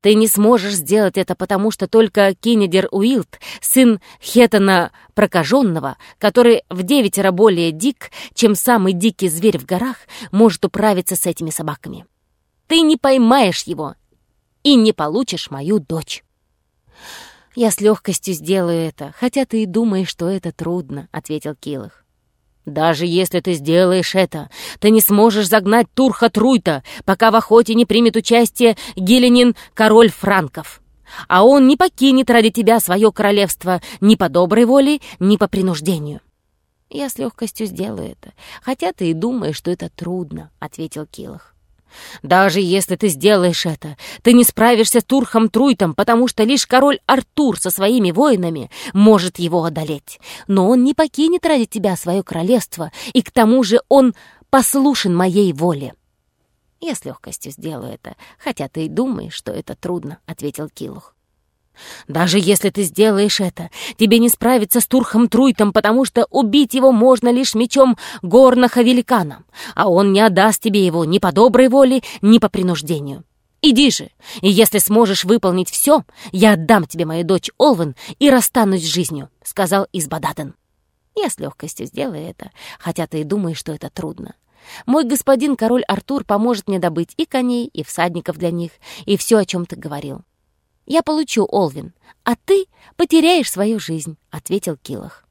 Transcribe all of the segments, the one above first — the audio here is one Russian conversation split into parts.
Ты не сможешь сделать это, потому что только Кеннедер Уилд, сын Хеттона Прокаженного, который в девятеро более дик, чем самый дикий зверь в горах, может управиться с этими собаками. Ты не поймаешь его и не получишь мою дочь. «Я с легкостью сделаю это, хотя ты и думаешь, что это трудно», — ответил Килах. Даже если ты сделаешь это, ты не сможешь загнать Турха Труйта, пока в охоте не примет участие Геленин, король франков. А он не покинет ради тебя свое королевство ни по доброй воле, ни по принуждению. «Я с легкостью сделаю это, хотя ты и думаешь, что это трудно», — ответил Килах. Даже если ты сделаешь это, ты не справишься с Турхом Труйтом, потому что лишь король Артур со своими воинами может его одолеть. Но он не покинет ради тебя свое королевство, и к тому же он послушен моей воле. «Я с легкостью сделаю это, хотя ты и думаешь, что это трудно», — ответил Килух. Даже если ты сделаешь это, тебе не справиться с Турхом Труйтом, потому что убить его можно лишь мечом горнаха великана, а он не отдаст тебе его ни по доброй воле, ни по принуждению. Иди же, и если сможешь выполнить все, я отдам тебе мою дочь Олвен и расстанусь с жизнью», — сказал Избададен. «Я с легкостью сделаю это, хотя ты и думаешь, что это трудно. Мой господин король Артур поможет мне добыть и коней, и всадников для них, и все, о чем ты говорил. «Я получу, Олвин, а ты потеряешь свою жизнь», — ответил Килах.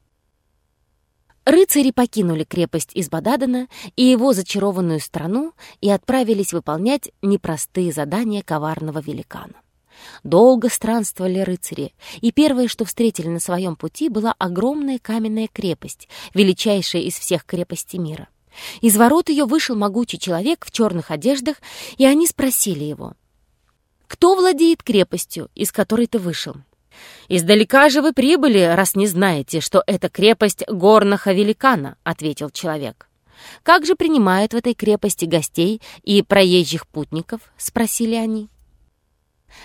Рыцари покинули крепость из Бададена и его зачарованную страну и отправились выполнять непростые задания коварного великана. Долго странствовали рыцари, и первое, что встретили на своем пути, была огромная каменная крепость, величайшая из всех крепостей мира. Из ворот ее вышел могучий человек в черных одеждах, и они спросили его, кто владеет крепостью, из которой ты вышел? «Издалека же вы прибыли, раз не знаете, что это крепость горнаха великана», — ответил человек. «Как же принимают в этой крепости гостей и проезжих путников?» — спросили они.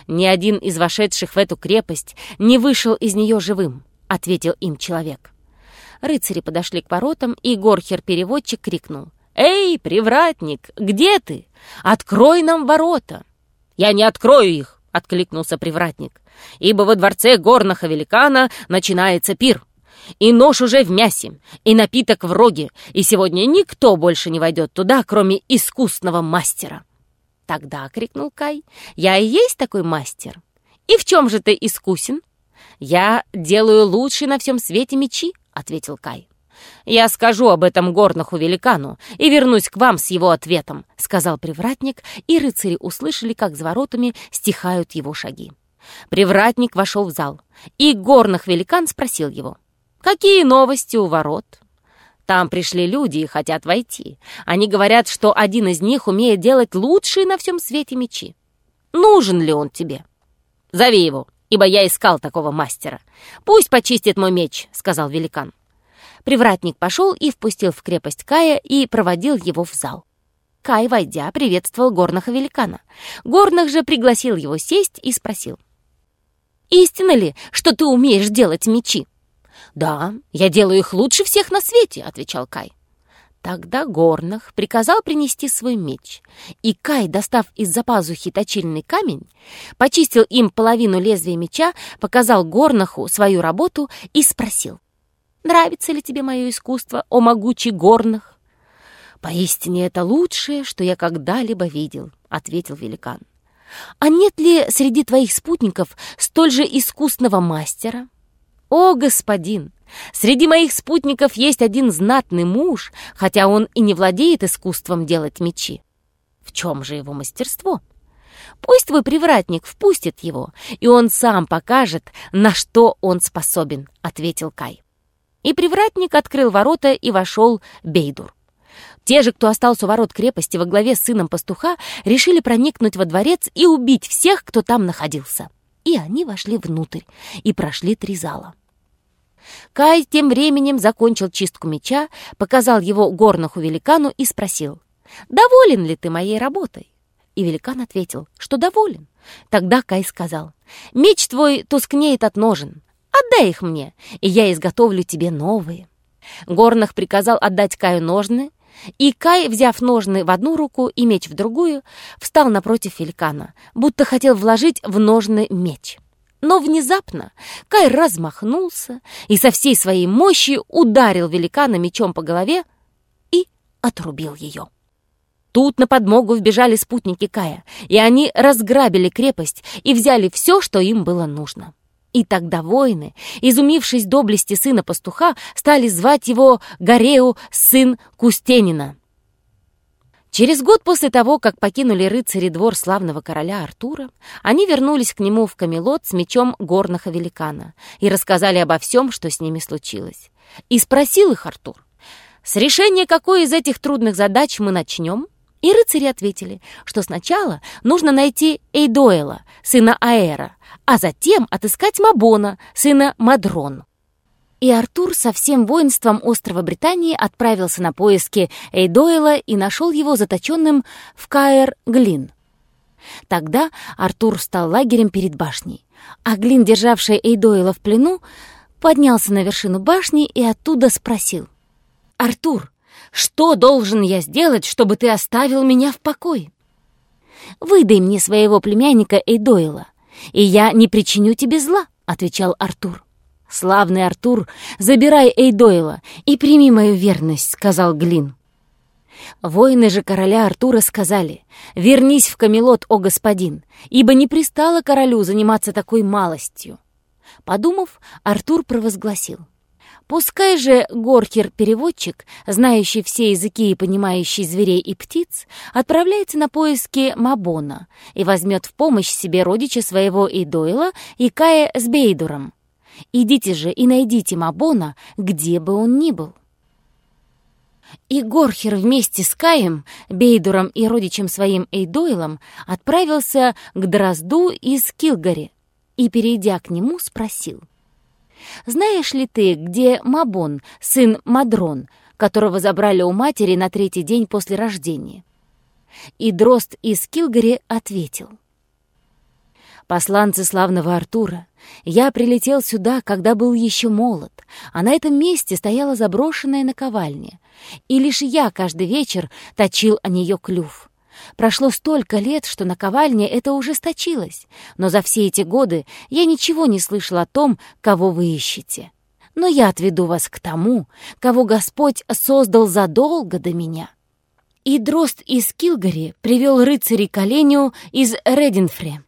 «Ни один из вошедших в эту крепость не вышел из нее живым», — ответил им человек. Рыцари подошли к воротам, и Горхер-переводчик крикнул. «Эй, привратник, где ты? Открой нам ворота!» «Я не открою их!» — откликнулся привратник. «Ибо во дворце горнаха великана начинается пир. И нож уже в мясе, и напиток в роге, и сегодня никто больше не войдет туда, кроме искусного мастера». «Тогда», — крикнул Кай, — «я и есть такой мастер. И в чем же ты искусен?» «Я делаю лучшие на всем свете мечи», — ответил Кай. «Я скажу об этом горнаху великану и вернусь к вам с его ответом», — сказал привратник, и рыцари услышали, как за воротами стихают его шаги. Привратник вошел в зал, и горнах великан спросил его, «Какие новости у ворот?» Там пришли люди и хотят войти. Они говорят, что один из них умеет делать лучшие на всем свете мечи. Нужен ли он тебе? Зови его, ибо я искал такого мастера. Пусть почистит мой меч, — сказал великан. Привратник пошел и впустил в крепость Кая и проводил его в зал. Кай, войдя, приветствовал горнаха великана. Горнах же пригласил его сесть и спросил. «Истинно ли, что ты умеешь делать мечи?» «Да, я делаю их лучше всех на свете», — отвечал Кай. Тогда Горнах приказал принести свой меч, и Кай, достав из-за пазухи точильный камень, почистил им половину лезвия меча, показал Горнаху свою работу и спросил. Нравится ли тебе мое искусство, о могучий горных?» «Поистине это лучшее, что я когда-либо видел», — ответил великан. «А нет ли среди твоих спутников столь же искусного мастера?» «О, господин, среди моих спутников есть один знатный муж, хотя он и не владеет искусством делать мечи. В чем же его мастерство?» Пусть твой привратник впустит его, и он сам покажет, на что он способен», — ответил Кай. И привратник открыл ворота, и вошел Бейдур. Те же, кто остался у ворот крепости во главе с сыном пастуха, решили проникнуть во дворец и убить всех, кто там находился. И они вошли внутрь и прошли три зала. Кай тем временем закончил чистку меча, показал его горнаху великану и спросил, «Доволен ли ты моей работой?» И великан ответил, что доволен. Тогда Кай сказал, «Меч твой тускнеет от ножен, Отдай их мне, и я изготовлю тебе новые». Горнах приказал отдать Каю ножны, и Кай, взяв ножны в одну руку и меч в другую, встал напротив великана, будто хотел вложить в ножны меч. Но внезапно Кай размахнулся и со всей своей мощи ударил великана мечом по голове и отрубил ее. Тут на подмогу вбежали спутники Кая, и они разграбили крепость и взяли все, что им было нужно. И тогда воины, изумившись доблести сына пастуха, стали звать его Гореу, сын Кустенина. Через год после того, как покинули рыцари двор славного короля Артура, они вернулись к нему в Камелот с мечом горного великана и рассказали обо всем, что с ними случилось. И спросил их Артур, «С решения какой из этих трудных задач мы начнем?» И рыцари ответили, что сначала нужно найти Эйдоэла, сына Аэра, а затем отыскать Мабона, сына Мадрон. И Артур со всем воинством острова Британии отправился на поиски Эйдоэла и нашел его заточенным в Каэр-Глин. Тогда Артур стал лагерем перед башней, а Глин, державший Эйдоэла в плену, поднялся на вершину башни и оттуда спросил. «Артур, что должен я сделать, чтобы ты оставил меня в покое? Выдай мне своего племянника Эйдойла, и я не причиню тебе зла, — отвечал Артур. «Славный Артур, забирай Эйдойла и прими мою верность», — сказал Глин. Воины же короля Артура сказали, «Вернись в Камелот, о господин, ибо не пристало королю заниматься такой малостью». Подумав, Артур провозгласил, Пускай же Горкер-переводчик, знающий все языки и понимающий зверей и птиц, отправляется на поиски Мабона и возьмет в помощь себе родича своего Идойла и Кая с Бейдуром. Идите же и найдите Мабона, где бы он ни был. И Горхер вместе с Каем, Бейдуром и родичем своим Эйдойлом отправился к Дрозду из Килгари и, перейдя к нему, спросил — знаешь ли ты, где Мабон, сын Мадрон, которого забрали у матери на третий день после рождения?» И Дрозд из Килгари ответил. «Посланцы славного Артура, я прилетел сюда, когда был еще молод, а на этом месте стояла заброшенная наковальня, и лишь я каждый вечер точил о нее клюв. Прошло столько лет, что наковальня это уже сточилось, но за все эти годы я ничего не слышал о том, кого вы ищете. Но я отведу вас к тому, кого Господь создал задолго до меня». И Дрозд из Килгари привел рыцарей к оленю из Рединфре,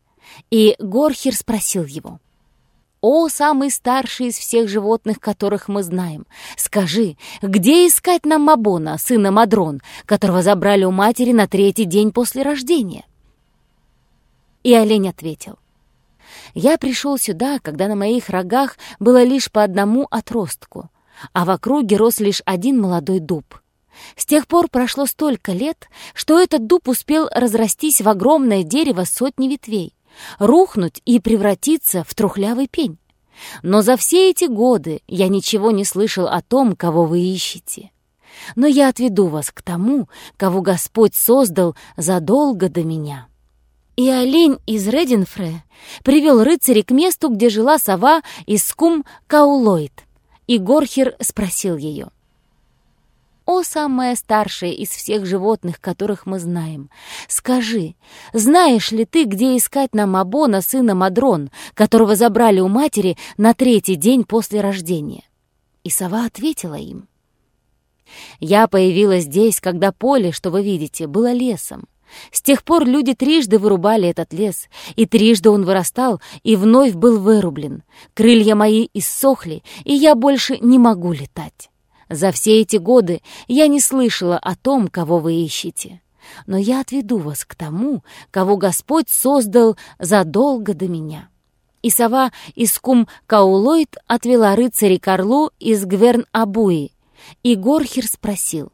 и Горхер спросил его — «О, самый старший из всех животных, которых мы знаем, скажи, где искать нам Мабона, сына Мадрон, которого забрали у матери на третий день после рождения?» И олень ответил, «Я пришел сюда, когда на моих рогах было лишь по одному отростку, а в округе рос лишь один молодой дуб». С тех пор прошло столько лет, что этот дуб успел разрастись в огромное дерево сотни ветвей рухнуть и превратиться в трухлявый пень. Но за все эти годы я ничего не слышал о том, кого вы ищете. Но я отведу вас к тому, кого Господь создал задолго до меня». И олень из Рединфре привел рыцаря к месту, где жила сова из скум Каулойд. И Горхер спросил ее, «О, самая старшая из всех животных, которых мы знаем, скажи, знаешь ли ты, где искать нам Абона, сына Мадрон, которого забрали у матери на третий день после рождения?» И сова ответила им. «Я появилась здесь, когда поле, что вы видите, было лесом. С тех пор люди трижды вырубали этот лес, и трижды он вырастал и вновь был вырублен. Крылья мои иссохли, и я больше не могу летать. За все эти годы я не слышала о том, кого вы ищете. Но я отведу вас к тому, кого Господь создал задолго до меня». И сова из кум Каулойд отвела рыцарей Карлу из Гверн-Абуи, и Горхер спросил,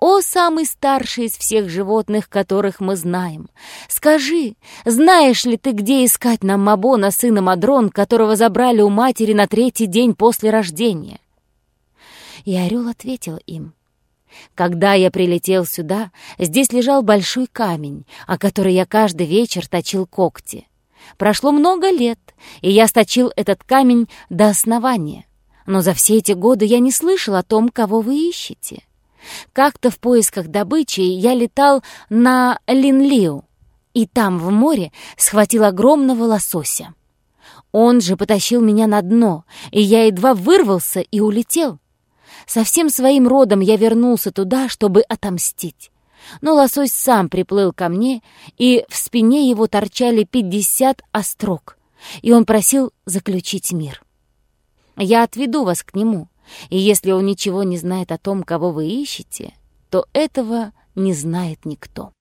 «О, самый старший из всех животных, которых мы знаем, скажи, знаешь ли ты, где искать нам Мабона, сына Мадрон, которого забрали у матери на третий день после рождения?» И орел ответил им. Когда я прилетел сюда, здесь лежал большой камень, о который я каждый вечер точил когти. Прошло много лет, и я сточил этот камень до основания. Но за все эти годы я не слышал о том, кого вы ищете. Как-то в поисках добычи я летал на Линлиу, и там, в море, схватил огромного лосося. Он же потащил меня на дно, и я едва вырвался и улетел. Со всем своим родом я вернулся туда, чтобы отомстить. Но лосось сам приплыл ко мне, и в спине его торчали пятьдесят острог, и он просил заключить мир. Я отведу вас к нему, и если он ничего не знает о том, кого вы ищете, то этого не знает никто.